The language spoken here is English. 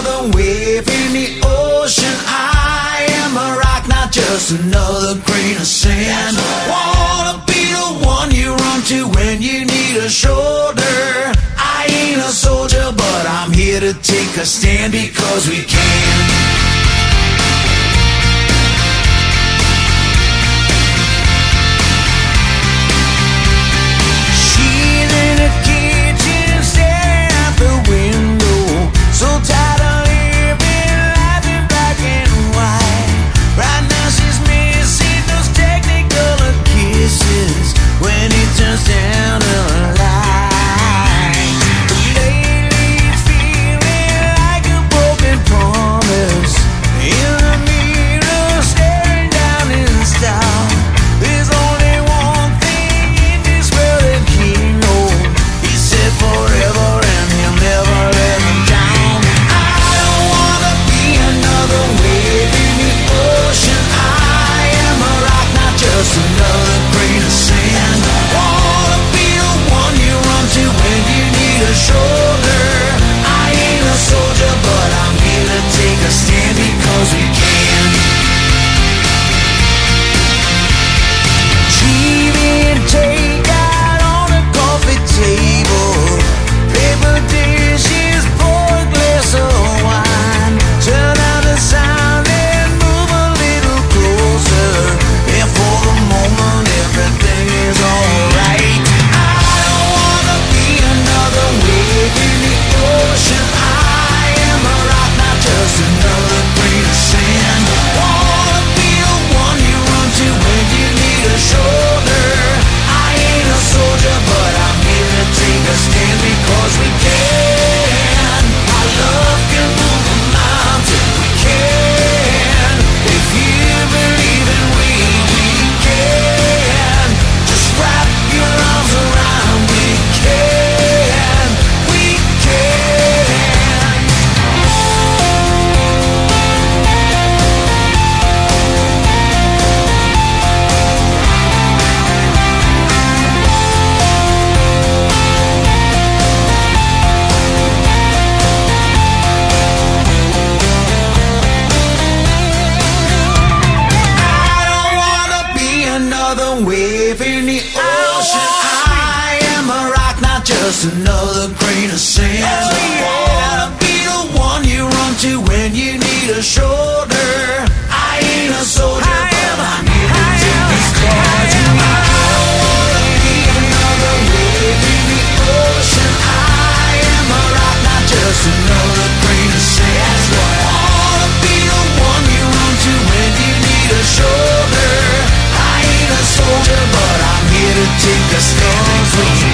another wave in the ocean. I am a rock, not just another grain of sand. Wanna be the one you run to when you need a shoulder. I ain't a soldier, but I'm here to take a stand because we can. ocean wave in the ocean. I am a rock, not just another grain of sand. destrozo